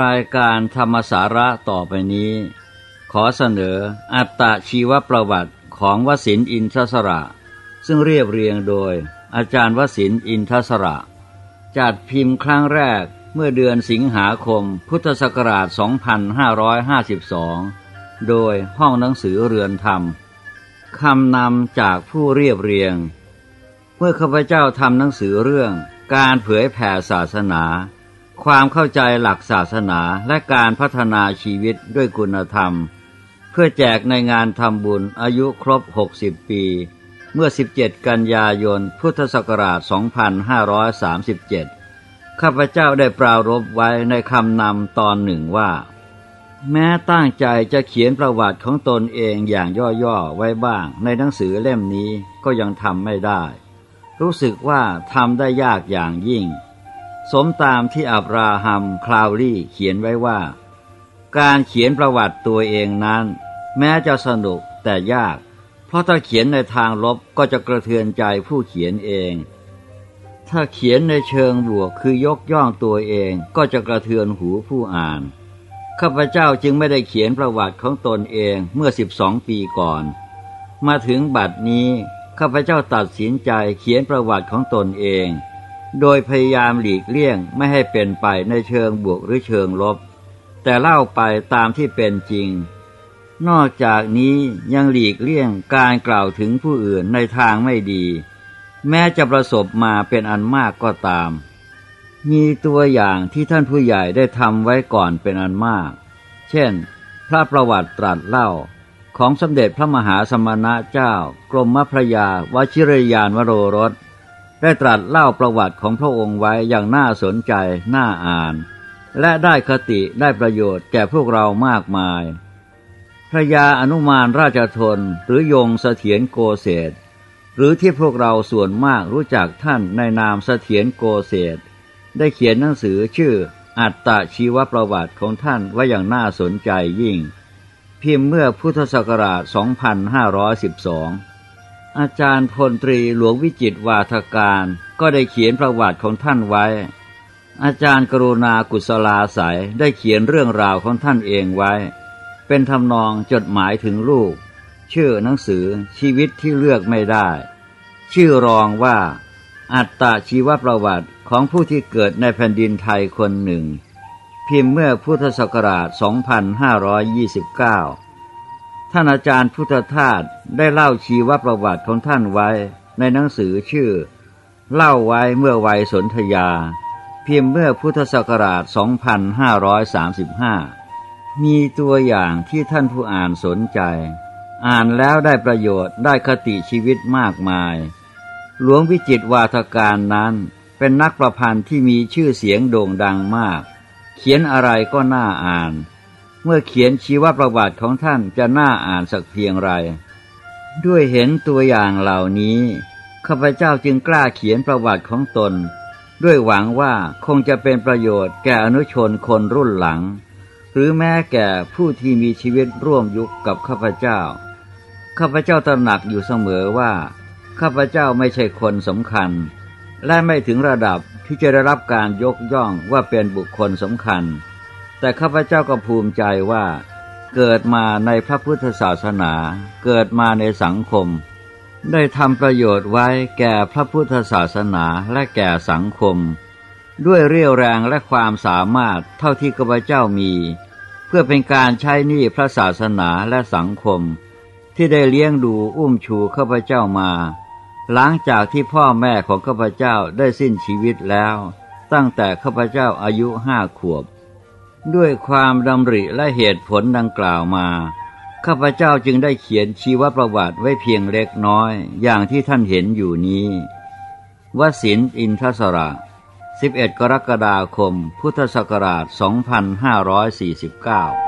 รายการธรรมสาระต่อไปนี้ ขอเสนออัตตชีวประวัติของวสินอินทศระ ซึ่งเรียบเรียงโดยอาจารย์วสินอินทศระ จัดพิมพ์ครั้งแรกเมื่อเดือนสิงหาคมพุทธศักราช 2552 โดยห้องหนังสือเรือนธรรมคำนำจากผู้เรียบเรียง เมื่อข้าพเจ้าทำหนังสือเรื่องการเผยแผ่ศาสนา ความเข้าใจหลักศาสนาและการพัฒนาชีวิตด้วยคุณธรรม เพื่อแจกในงานทำบุญอายุครบ 60 ปี เมื่อ 17 กันยายน พุทธศักราช 2537 ข้าพเจ้าได้ปรารบไว้ในคำนำตอนหนึ่งว่า แม้ตั้งใจจะเขียนประวัติของตนเองอย่างย่อๆไว้บ้าง ในหนังสือเล่มนี้ก็ยังทำไม่ได้ รู้สึกว่าทำได้ยากอย่างยิ่ง สมตามที่อับราฮัมคลาวลี่เขียนไว้ว่า การเขียนประวัติตัวเองนั้น แม้จะสนุกแต่ยาก เพราะถ้าเขียนในทางลบก็จะกระเทือนใจผู้เขียนเอง ถ้าเขียนในเชิงบวกคือยกย่องตัวเองก็จะกระเทือนหูผู้อ่าน ข้าพเจ้าจึงไม่ได้เขียนประวัติของตนเองเมื่อสิบสองปีก่อน มาถึงบัดนี้ข้าพเจ้าตัดสินใจเขียนประวัติของตนเอง โดยพยายามหลีกเลี่ยงไม่ให้เป็นไปในเชิงบวกหรือเชิงลบ แต่เล่าไปตามที่เป็นจริง นอกจากนี้ยังหลีกเลี่ยงการกล่าวถึงผู้อื่นในทางไม่ดี แม้จะประสบมาเป็นอันมากก็ตาม มีตัวอย่างที่ท่านผู้ใหญ่ได้ทำไว้ก่อนเป็นอันมาก เช่น พระประวัติตรัสเล่าของสมเด็จพระมหาสมณะเจ้ากรมพระยาวชิรยานวโรรส ได้ตรัสเล่าประวัติของพระองค์ไว้อย่างน่าสนใจน่าอ่าน และได้คติได้ประโยชน์แก่พวกเรามากมาย พระยาอนุมานราชทนหรือยงเสถียรโกเศษหรือที่พวกเราส่วนมากรู้จักท่านในนามเสถียรโกเศษได้เขียนหนังสือชื่ออัตตชีวประวัติของท่านไว้อย่างน่าสนใจยิ่ง พิมพ์เมื่อพุทธศักราช 2512 อาจารย์พลตรีหลวงวิจิตวาทการก็ได้เขียนประวัติของท่านไว้ อาจารย์กรุณากุศลาสายได้เขียนเรื่องราวของท่านเองไว้ เป็นทำนองจดหมายถึงลูก ชื่อหนังสือชีวิตที่เลือกไม่ได้ ชื่อรองว่า อัตตาชีวประวัติของผู้ที่เกิดในแผ่นดินไทยคนหนึ่ง พิมพ์เมื่อพุทธศักราช 2529 ท่านอาจารย์พุทธทาสได้เล่าชีวประวัติของท่านไว้ในหนังสือชื่อ เล่าไว้เมื่อวัยสนธยา เพิมพ์เมื่อพุทธศักราช 2535 มีตัวอย่างที่ท่านผู้อ่านสนใจ อ่านแล้วได้ประโยชน์ได้คติชีวิตมากมาย หลวงวิจิตวาทการนั้นเป็นนักประพันธ์ที่มีชื่อเสียงโด่งดังมาก เขียนอะไรก็น่าอ่าน เมื่อเขียนชีวประวัติของท่านจะน่าอ่านสักเพียงไร ด้วยเห็นตัวอย่างเหล่านี้ข้าพเจ้าจึงกล้าเขียนประวัติของตน ด้วยหวังว่าคงจะเป็นประโยชน์แก่อนุชนคนรุ่นหลัง หรือแม้แก่ผู้ที่มีชีวิตร่วมยุคกับข้าพเจ้า ข้าพเจ้าตระหนักอยู่เสมอว่า ข้าพเจ้าไม่ใช่คนสำคัญ และไม่ถึงระดับที่จะได้รับการยกย่องว่าเป็นบุคคลสำคัญ แต่ข้าพเจ้าก็ภูมิใจว่า เกิดมาในพระพุทธศาสนา เกิดมาในสังคม ได้ทำประโยชน์ไว้แก่พระพุทธศาสนาและแก่สังคม ด้วยเรี่ยวแรงและความสามารถเท่าที่ข้าพเจ้ามี เพื่อเป็นการใช้หนี้พระศาสนาและสังคม ที่ได้เลี้ยงดูอุ้มชูข้าพเจ้ามาหลังจากที่พ่อแม่ของข้าพเจ้าได้สิ้นชีวิตแล้ว ตั้งแต่ข้าพเจ้าอายุห้าขวบ ด้วยความดำริและเหตุผลดังกล่าวมา ข้าพเจ้าจึงได้เขียนชีวประวัติไว้เพียงเล็กน้อย อย่างที่ท่านเห็นอยู่นี้วสินอินทศระ 11 กรกฎาคม พุทธศักราช 2549